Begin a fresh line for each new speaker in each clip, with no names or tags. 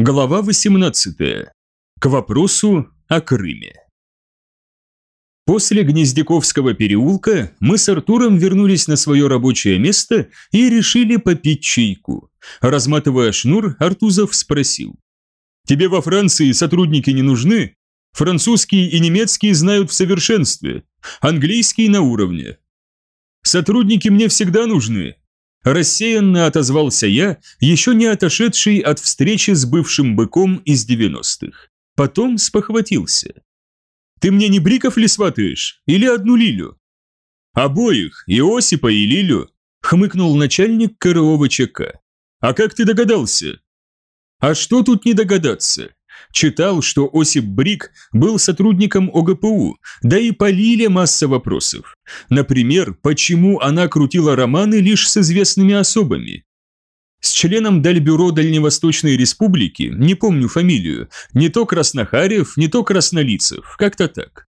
Глава 18. К вопросу о Крыме. После Гнездяковского переулка мы с Артуром вернулись на свое рабочее место и решили попить чайку. Разматывая шнур, Артузов спросил. «Тебе во Франции сотрудники не нужны? Французский и немецкий знают в совершенстве, английский на уровне. Сотрудники мне всегда нужны, Рассеянно отозвался я, еще не отошедший от встречи с бывшим быком из 90-х. Потом спохватился. «Ты мне не Бриков ли сватаешь? Или одну Лилю?» «Обоих, и Осипа, и Лилю», — хмыкнул начальник КРО ЧК. «А как ты догадался?» «А что тут не догадаться? Читал, что Осип Брик был сотрудником ОГПУ, да и по Лиле масса вопросов. Например, почему она крутила романы лишь с известными особами? С членом Дальбюро Дальневосточной Республики, не помню фамилию, не то Краснохарев, не то Краснолицев, как-то так.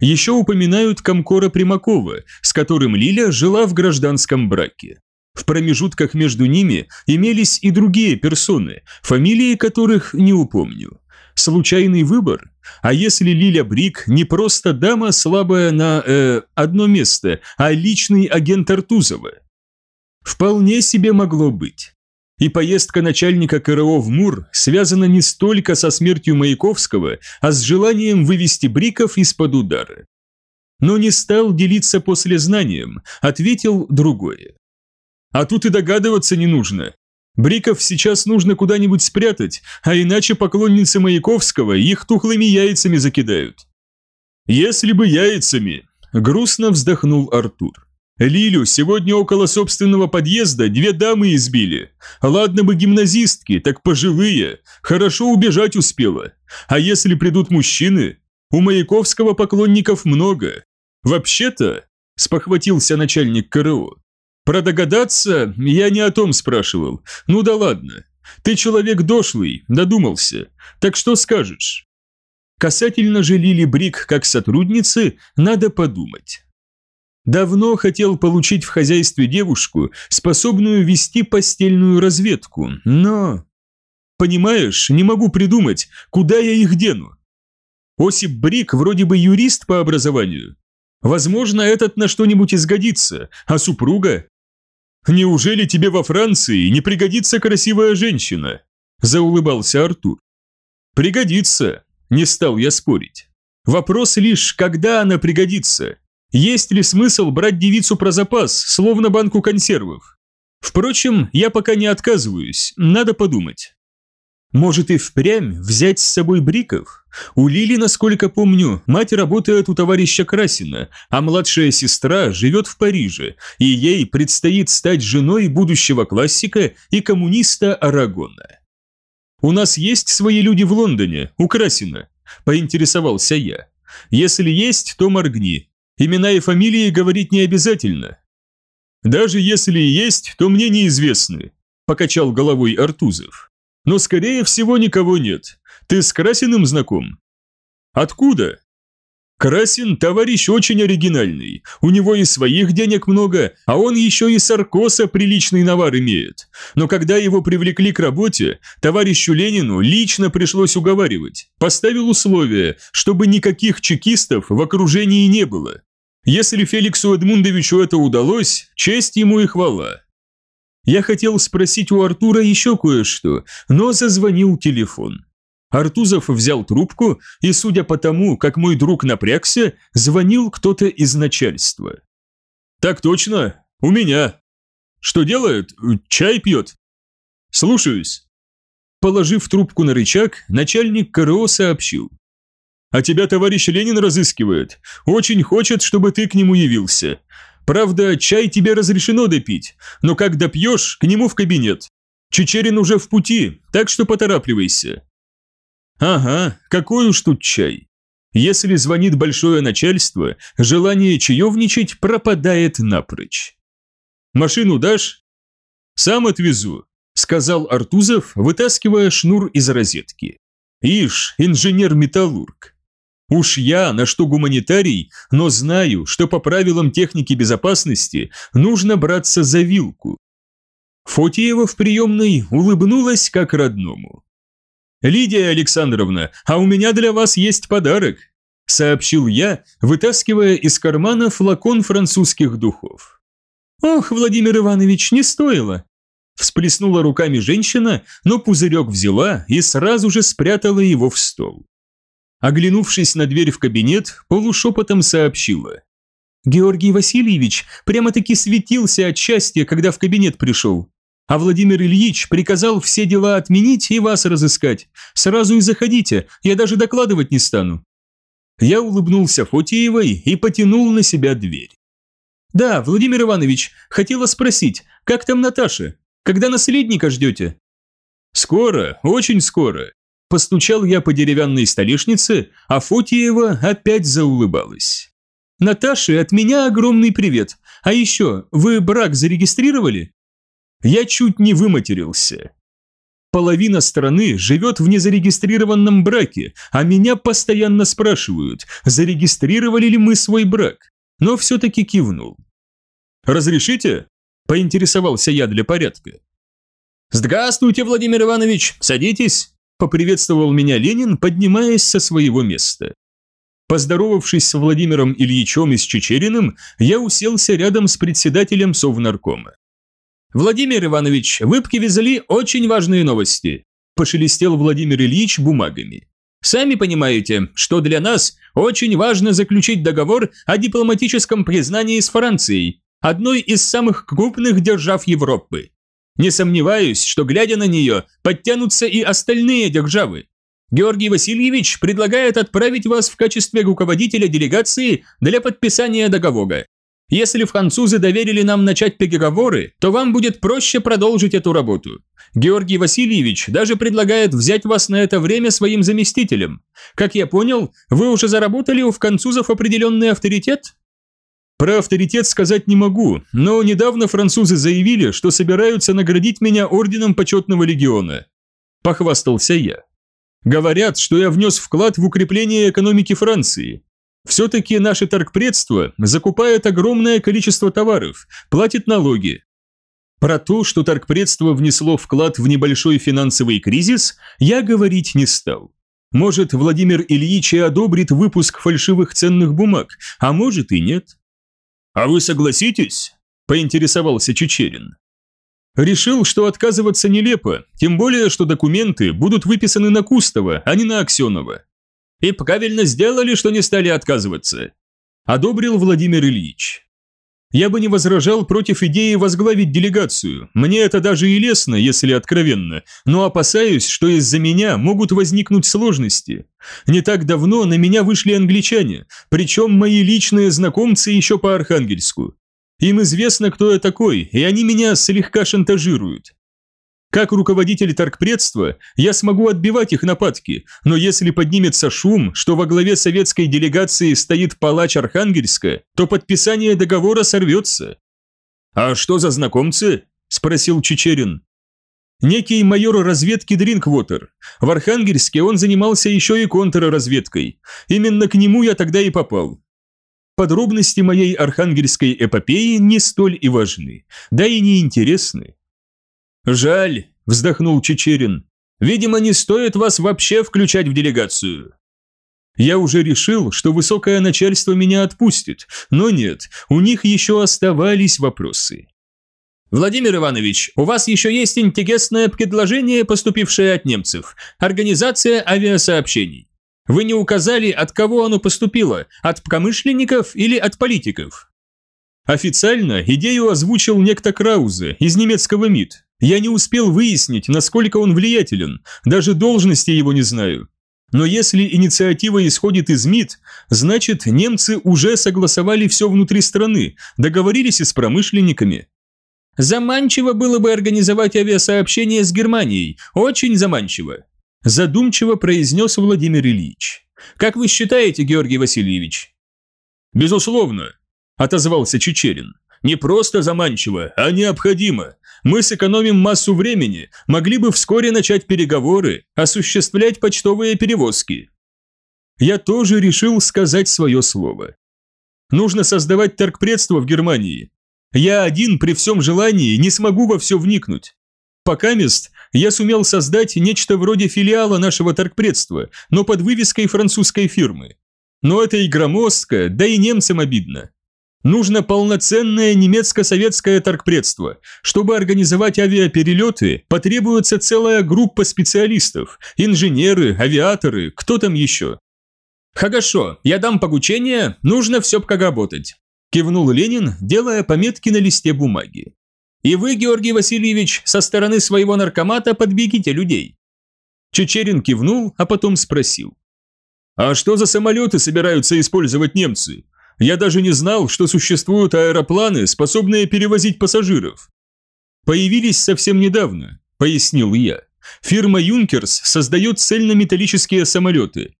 Еще упоминают Комкора Примакова, с которым Лиля жила в гражданском браке. В промежутках между ними имелись и другие персоны, фамилии которых не упомню. Случайный выбор? А если Лиля Брик не просто дама, слабая на э, одно место, а личный агент Артузова? Вполне себе могло быть. И поездка начальника КРО в Мур связана не столько со смертью Маяковского, а с желанием вывести Бриков из-под удара. Но не стал делиться после знанием, ответил другое. А тут и догадываться не нужно. Бриков сейчас нужно куда-нибудь спрятать, а иначе поклонницы Маяковского их тухлыми яйцами закидают. Если бы яйцами, грустно вздохнул Артур. Лилю сегодня около собственного подъезда две дамы избили. Ладно бы гимназистки, так пожилые, хорошо убежать успела. А если придут мужчины? У Маяковского поклонников много. Вообще-то, спохватился начальник КРО, про догадаться я не о том спрашивал. Ну да ладно. Ты человек дошлый, додумался. Так что скажешь? Касательно же Лили Брик как сотрудницы, надо подумать. Давно хотел получить в хозяйстве девушку, способную вести постельную разведку, но... Понимаешь, не могу придумать, куда я их дену. Осип Брик вроде бы юрист по образованию. Возможно, этот на что-нибудь изгодится, а супруга? «Неужели тебе во Франции не пригодится красивая женщина?» – заулыбался Артур. «Пригодится», – не стал я спорить. «Вопрос лишь, когда она пригодится. Есть ли смысл брать девицу про запас, словно банку консервов? Впрочем, я пока не отказываюсь, надо подумать». Может и впрямь взять с собой Бриков? У Лили, насколько помню, мать работает у товарища Красина, а младшая сестра живет в Париже, и ей предстоит стать женой будущего классика и коммуниста Арагона. «У нас есть свои люди в Лондоне, у Красина?» – поинтересовался я. «Если есть, то моргни. Имена и фамилии говорить не обязательно». «Даже если и есть, то мне неизвестны», – покачал головой Артузов но, скорее всего, никого нет. Ты с Красиным знаком? Откуда? Красин – товарищ очень оригинальный, у него и своих денег много, а он еще и саркоса приличный навар имеет. Но когда его привлекли к работе, товарищу Ленину лично пришлось уговаривать, поставил условие, чтобы никаких чекистов в окружении не было. Если Феликсу Эдмундовичу это удалось, честь ему и хвала. Я хотел спросить у Артура еще кое-что, но зазвонил телефон. Артузов взял трубку, и, судя по тому, как мой друг напрягся, звонил кто-то из начальства. «Так точно, у меня. Что делает? Чай пьет?» «Слушаюсь». Положив трубку на рычаг, начальник КРО сообщил. «А тебя товарищ Ленин разыскивает. Очень хочет, чтобы ты к нему явился. Правда, чай тебе разрешено допить, но как допьешь, к нему в кабинет. Чечерин уже в пути, так что поторапливайся». «Ага, какой уж тут чай. Если звонит большое начальство, желание чаевничать пропадает напрочь». «Машину дашь?» «Сам отвезу», – сказал Артузов, вытаскивая шнур из розетки. «Ишь, инженер-металлург. Уж я, на что гуманитарий, но знаю, что по правилам техники безопасности нужно браться за вилку. Фотиева в приемной улыбнулась как родному. «Лидия Александровна, а у меня для вас есть подарок», сообщил я, вытаскивая из кармана флакон французских духов. «Ох, Владимир Иванович, не стоило!» Всплеснула руками женщина, но пузырек взяла и сразу же спрятала его в стол. Оглянувшись на дверь в кабинет, полушепотом сообщила. «Георгий Васильевич прямо-таки светился от счастья, когда в кабинет пришел. А Владимир Ильич приказал все дела отменить и вас разыскать. Сразу и заходите, я даже докладывать не стану». Я улыбнулся Фотиевой и потянул на себя дверь. «Да, Владимир Иванович, хотела спросить, как там Наташа? Когда наследника ждете?» «Скоро, очень скоро», Постучал я по деревянной столешнице, а Фотиева опять заулыбалась. «Наташе от меня огромный привет. А еще, вы брак зарегистрировали?» Я чуть не выматерился. Половина страны живет в незарегистрированном браке, а меня постоянно спрашивают, зарегистрировали ли мы свой брак. Но все-таки кивнул. «Разрешите?» – поинтересовался я для порядка. «Здравствуйте, Владимир Иванович, садитесь!» Поприветствовал меня Ленин, поднимаясь со своего места. Поздоровавшись с Владимиром Ильичем и с Чечериным, я уселся рядом с председателем Совнаркома. «Владимир Иванович, вы привезли очень важные новости», – пошелестел Владимир Ильич бумагами. «Сами понимаете, что для нас очень важно заключить договор о дипломатическом признании с Францией, одной из самых крупных держав Европы. Не сомневаюсь, что, глядя на нее, подтянутся и остальные державы. Георгий Васильевич предлагает отправить вас в качестве руководителя делегации для подписания договора. Если французы доверили нам начать переговоры, то вам будет проще продолжить эту работу. Георгий Васильевич даже предлагает взять вас на это время своим заместителем. Как я понял, вы уже заработали у французов определенный авторитет? Про авторитет сказать не могу, но недавно французы заявили, что собираются наградить меня орденом почетного легиона. Похвастался я. Говорят, что я внес вклад в укрепление экономики Франции. Все-таки наше торгпредство закупает огромное количество товаров, платит налоги. Про то, что торгпредство внесло вклад в небольшой финансовый кризис, я говорить не стал. Может, Владимир Ильич и одобрит выпуск фальшивых ценных бумаг, а может и нет. «А вы согласитесь?» – поинтересовался Чечерин. Решил, что отказываться нелепо, тем более, что документы будут выписаны на Кустова, а не на Аксенова. И правильно сделали, что не стали отказываться. Одобрил Владимир Ильич. Я бы не возражал против идеи возглавить делегацию, мне это даже и лестно, если откровенно, но опасаюсь, что из-за меня могут возникнуть сложности. Не так давно на меня вышли англичане, причем мои личные знакомцы еще по Архангельску. Им известно, кто я такой, и они меня слегка шантажируют. Как руководитель торгпредства я смогу отбивать их нападки, но если поднимется шум, что во главе советской делегации стоит палач Архангельска, то подписание договора сорвется. «А что за знакомцы?» – спросил Чечерин. Некий майор разведки Дринквотер. В Архангельске он занимался еще и контрразведкой. Именно к нему я тогда и попал. Подробности моей архангельской эпопеи не столь и важны, да и не интересны. «Жаль», – вздохнул Чечерин. «Видимо, не стоит вас вообще включать в делегацию». Я уже решил, что высокое начальство меня отпустит, но нет, у них еще оставались вопросы. «Владимир Иванович, у вас еще есть интересное предложение, поступившее от немцев. Организация авиасообщений. Вы не указали, от кого оно поступило, от промышленников или от политиков?» Официально идею озвучил некто Краузе из немецкого МИД, я не успел выяснить, насколько он влиятелен, даже должности его не знаю. Но если инициатива исходит из МИД, значит немцы уже согласовали все внутри страны, договорились и с промышленниками. Заманчиво было бы организовать авиасообщение с Германией, очень заманчиво. Задумчиво произнес Владимир Ильич. Как вы считаете, Георгий Васильевич? Безусловно, отозвался Чечерин. Не просто заманчиво, а необходимо. Мы сэкономим массу времени, могли бы вскоре начать переговоры, осуществлять почтовые перевозки. Я тоже решил сказать свое слово. Нужно создавать торгпредство в Германии. Я один при всем желании не смогу во все вникнуть. Пока мест я сумел создать нечто вроде филиала нашего торгпредства, но под вывеской французской фирмы. Но это и громоздко, да и немцам обидно. Нужно полноценное немецко-советское торгпредство. Чтобы организовать авиаперелеты, потребуется целая группа специалистов, инженеры, авиаторы, кто там еще. Хорошо, я дам погучение, нужно все как работать. Кивнул Ленин, делая пометки на листе бумаги. И вы, Георгий Васильевич, со стороны своего наркомата подбегите людей. Чечерин кивнул, а потом спросил. А что за самолеты собираются использовать немцы? Я даже не знал, что существуют аэропланы, способные перевозить пассажиров. Появились совсем недавно, пояснил я. Фирма Юнкерс создает цельнометаллические самолеты.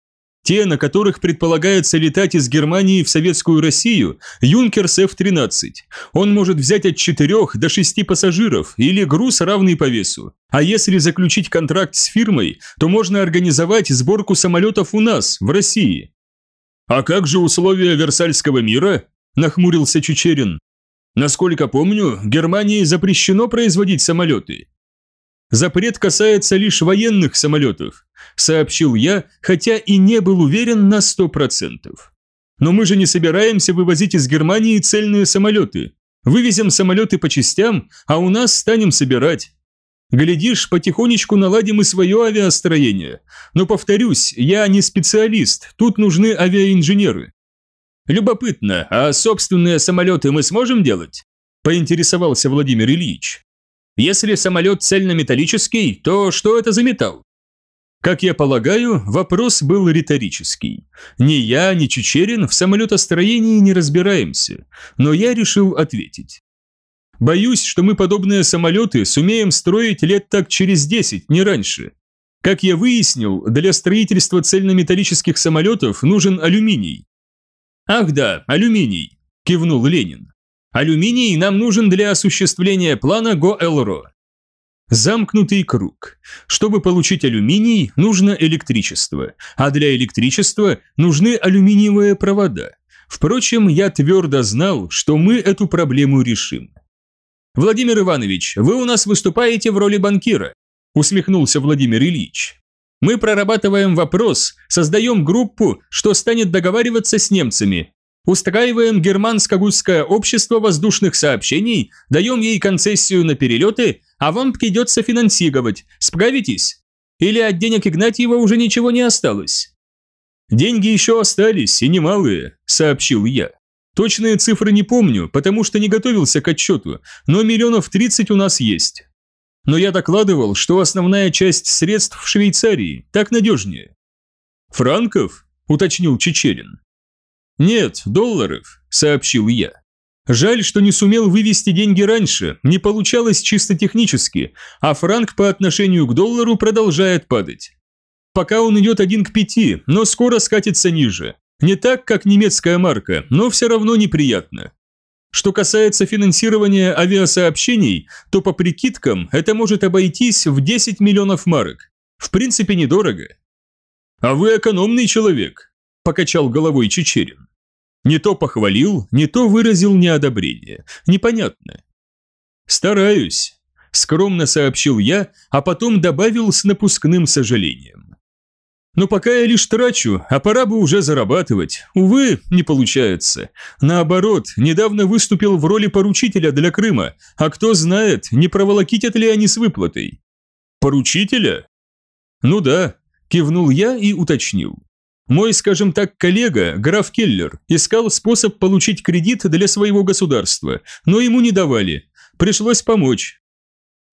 Те, на которых предполагается летать из Германии в советскую Россию, Юнкерс F-13. Он может взять от 4 до 6 пассажиров или груз равный по весу. А если заключить контракт с фирмой, то можно организовать сборку самолетов у нас, в России. «А как же условия Версальского мира?» – нахмурился Чечерин. «Насколько помню, Германии запрещено производить самолеты». «Запрет касается лишь военных самолетов», – сообщил я, хотя и не был уверен на сто процентов. «Но мы же не собираемся вывозить из Германии цельные самолеты. Вывезем самолеты по частям, а у нас станем собирать. Глядишь, потихонечку наладим и свое авиастроение. Но повторюсь, я не специалист, тут нужны авиаинженеры. Любопытно, а собственные самолеты мы сможем делать? Поинтересовался Владимир Ильич. Если самолет цельнометаллический, то что это за металл? Как я полагаю, вопрос был риторический. Ни я, ни Чечерин в самолетостроении не разбираемся, но я решил ответить. Боюсь, что мы подобные самолеты сумеем строить лет так через 10, не раньше. Как я выяснил, для строительства цельнометаллических самолетов нужен алюминий. Ах да, алюминий, кивнул Ленин. Алюминий нам нужен для осуществления плана ГОЭЛРО. Замкнутый круг. Чтобы получить алюминий, нужно электричество, а для электричества нужны алюминиевые провода. Впрочем, я твердо знал, что мы эту проблему решим. «Владимир Иванович, вы у нас выступаете в роли банкира», усмехнулся Владимир Ильич. «Мы прорабатываем вопрос, создаем группу, что станет договариваться с немцами. Устраиваем германско-русское общество воздушных сообщений, даем ей концессию на перелеты, а вам придется финансировать. Справитесь? Или от денег Игнатьева уже ничего не осталось?» «Деньги еще остались, и немалые», – сообщил я. Точные цифры не помню, потому что не готовился к отчету, но миллионов 30 у нас есть. Но я докладывал, что основная часть средств в Швейцарии, так надежнее. «Франков?» – уточнил Чечерин. «Нет, долларов», – сообщил я. Жаль, что не сумел вывести деньги раньше, не получалось чисто технически, а франк по отношению к доллару продолжает падать. Пока он идет один к пяти, но скоро скатится ниже. Не так, как немецкая марка, но все равно неприятно. Что касается финансирования авиасообщений, то по прикидкам это может обойтись в 10 миллионов марок. В принципе, недорого. «А вы экономный человек», – покачал головой Чечерин. Не то похвалил, не то выразил неодобрение. Непонятно. «Стараюсь», – скромно сообщил я, а потом добавил с напускным сожалением. Но пока я лишь трачу, а пора бы уже зарабатывать. Увы, не получается. Наоборот, недавно выступил в роли поручителя для Крыма, а кто знает, не проволокитят ли они с выплатой. Поручителя? Ну да, кивнул я и уточнил. Мой, скажем так, коллега, граф Келлер, искал способ получить кредит для своего государства, но ему не давали. Пришлось помочь.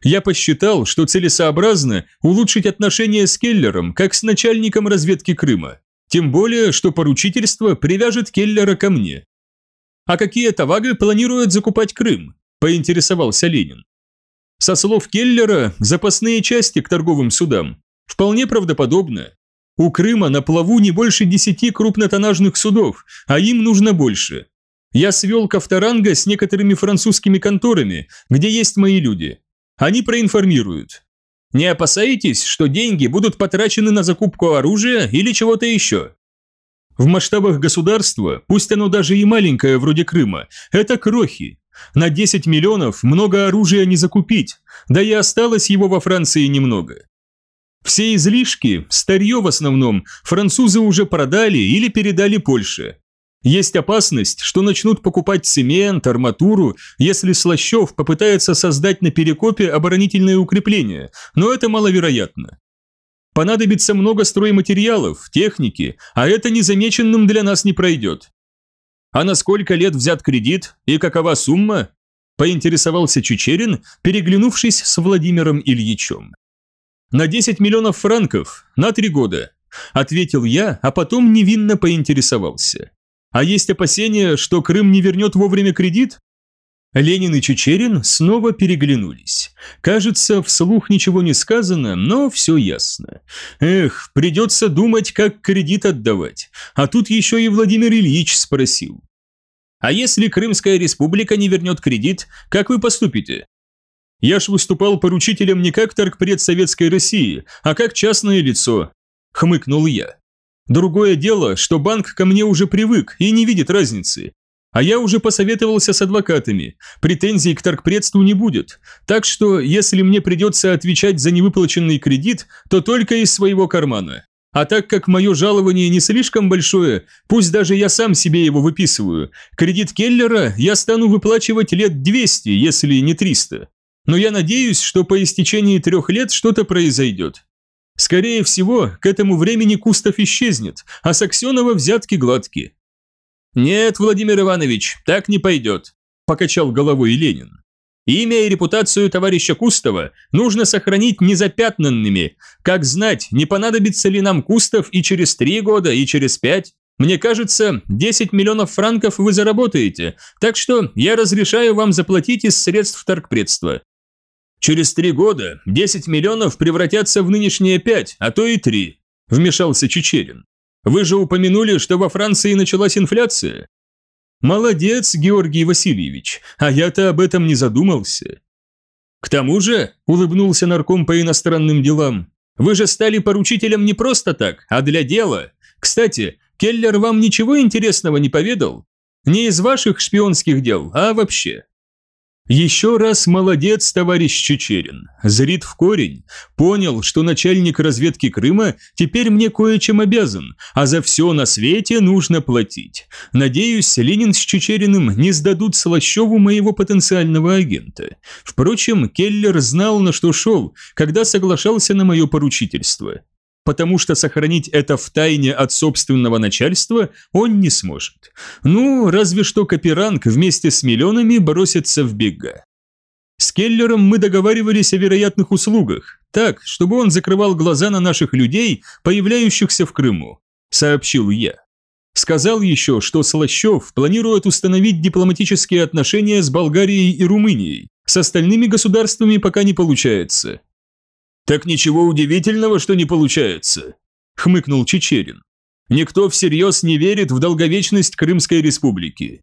Я посчитал, что целесообразно улучшить отношения с Келлером, как с начальником разведки Крыма. Тем более, что поручительство привяжет Келлера ко мне. «А какие товары планируют закупать Крым?» – поинтересовался Ленин. Со слов Келлера, запасные части к торговым судам. Вполне правдоподобно. У Крыма на плаву не больше десяти крупнотоннажных судов, а им нужно больше. Я свел Кавторанга с некоторыми французскими конторами, где есть мои люди. Они проинформируют. Не опасаетесь, что деньги будут потрачены на закупку оружия или чего-то еще? В масштабах государства, пусть оно даже и маленькое вроде Крыма, это крохи. На 10 миллионов много оружия не закупить, да и осталось его во Франции немного. Все излишки, старье в основном, французы уже продали или передали Польше. Есть опасность, что начнут покупать цемент, арматуру, если Слащев попытается создать на Перекопе оборонительное укрепление, но это маловероятно. Понадобится много стройматериалов, техники, а это незамеченным для нас не пройдет. А на сколько лет взят кредит и какова сумма? Поинтересовался Чучерин, переглянувшись с Владимиром Ильичем. На 10 миллионов франков, на три года, ответил я, а потом невинно поинтересовался. А есть опасения, что Крым не вернет вовремя кредит? Ленин и Чечерин снова переглянулись. Кажется, вслух ничего не сказано, но все ясно. Эх, придется думать, как кредит отдавать. А тут еще и Владимир Ильич спросил. А если Крымская республика не вернет кредит, как вы поступите? Я ж выступал поручителем не как торгпред Советской России, а как частное лицо. Хмыкнул я. Другое дело, что банк ко мне уже привык и не видит разницы. А я уже посоветовался с адвокатами, претензий к торгпредству не будет, так что если мне придется отвечать за невыплаченный кредит, то только из своего кармана. А так как мое жалование не слишком большое, пусть даже я сам себе его выписываю, кредит Келлера я стану выплачивать лет 200, если не 300. Но я надеюсь, что по истечении трех лет что-то произойдет. Скорее всего, к этому времени Кустов исчезнет, а Саксенова взятки гладкие. «Нет, Владимир Иванович, так не пойдет», – покачал головой Ленин. «Имя и репутацию товарища Кустова нужно сохранить незапятнанными. Как знать, не понадобится ли нам Кустов и через три года, и через пять? Мне кажется, 10 миллионов франков вы заработаете, так что я разрешаю вам заплатить из средств торгпредства. Через три года 10 миллионов превратятся в нынешние 5, а то и 3, вмешался Чечерин. Вы же упомянули, что во Франции началась инфляция. Молодец, Георгий Васильевич, а я-то об этом не задумался. К тому же, улыбнулся нарком по иностранным делам, вы же стали поручителем не просто так, а для дела. Кстати, Келлер вам ничего интересного не поведал? Не из ваших шпионских дел, а вообще. Еще раз молодец, товарищ Чечерин. Зрит в корень. Понял, что начальник разведки Крыма теперь мне кое-чем обязан, а за все на свете нужно платить. Надеюсь, Ленин с Чечериным не сдадут Слащеву моего потенциального агента. Впрочем, Келлер знал, на что шел, когда соглашался на мое поручительство потому что сохранить это в тайне от собственного начальства он не сможет. Ну, разве что Каперанг вместе с миллионами бросится в бега. С Келлером мы договаривались о вероятных услугах, так, чтобы он закрывал глаза на наших людей, появляющихся в Крыму, сообщил я. Сказал еще, что Слащев планирует установить дипломатические отношения с Болгарией и Румынией. С остальными государствами пока не получается. «Так ничего удивительного, что не получается», – хмыкнул Чечерин. «Никто всерьез не верит в долговечность Крымской республики.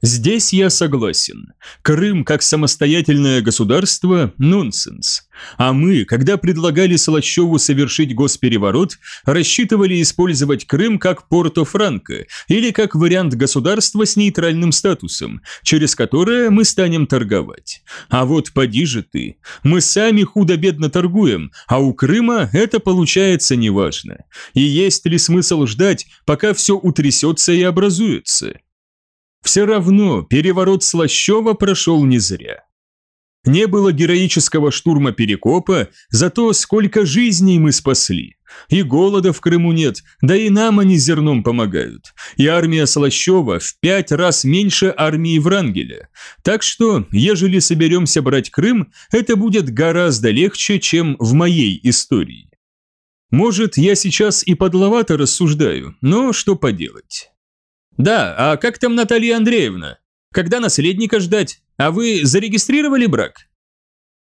Здесь я согласен. Крым как самостоятельное государство – нонсенс. А мы, когда предлагали Солощеву совершить госпереворот, рассчитывали использовать Крым как Порто-Франко или как вариант государства с нейтральным статусом, через которое мы станем торговать. А вот поди же ты. Мы сами худо-бедно торгуем, а у Крыма это получается неважно. И есть ли смысл ждать, пока все утрясется и образуется? Все равно переворот Слащева прошел не зря. Не было героического штурма Перекопа, зато сколько жизней мы спасли. И голода в Крыму нет, да и нам они зерном помогают. И армия Слащева в пять раз меньше армии Врангеля. Так что, ежели соберемся брать Крым, это будет гораздо легче, чем в моей истории. Может, я сейчас и подловато рассуждаю, но что поделать. «Да, а как там Наталья Андреевна? Когда наследника ждать? А вы зарегистрировали брак?»